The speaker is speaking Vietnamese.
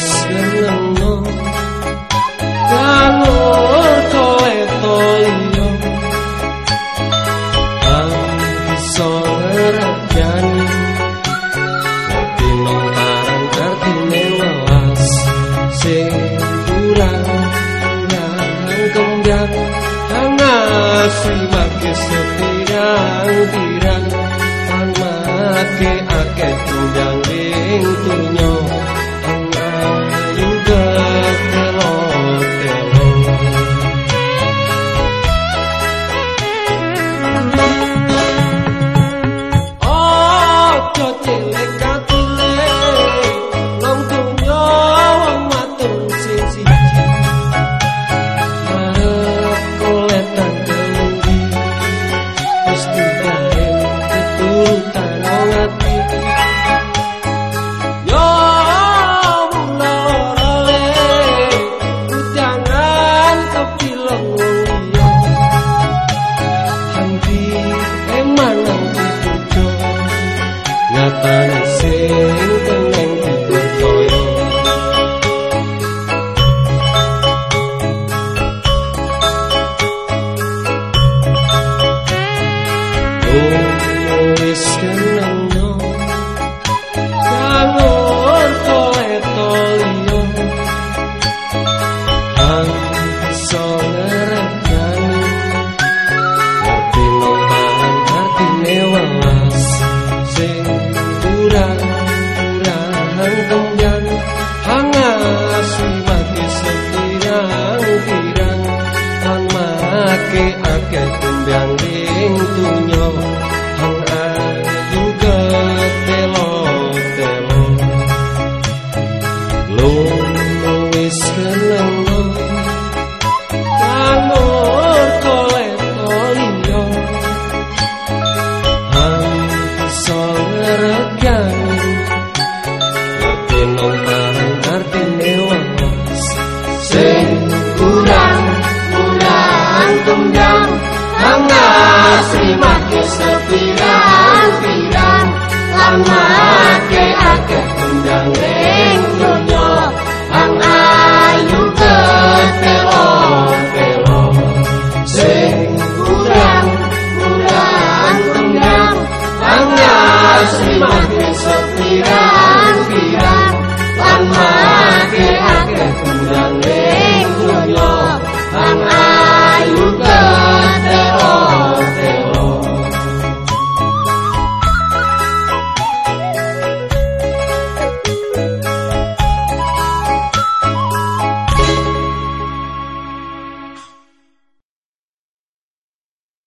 cielo Calorco estoy yo Ang sobrang yan Pinuntaran kartinewas Segura Ang kambyan Ang asoy Magkasatirang-tirang Ang maki-akit Tungyang ing tunyo amanecer. ketendang ing donya hangat ayu telo telo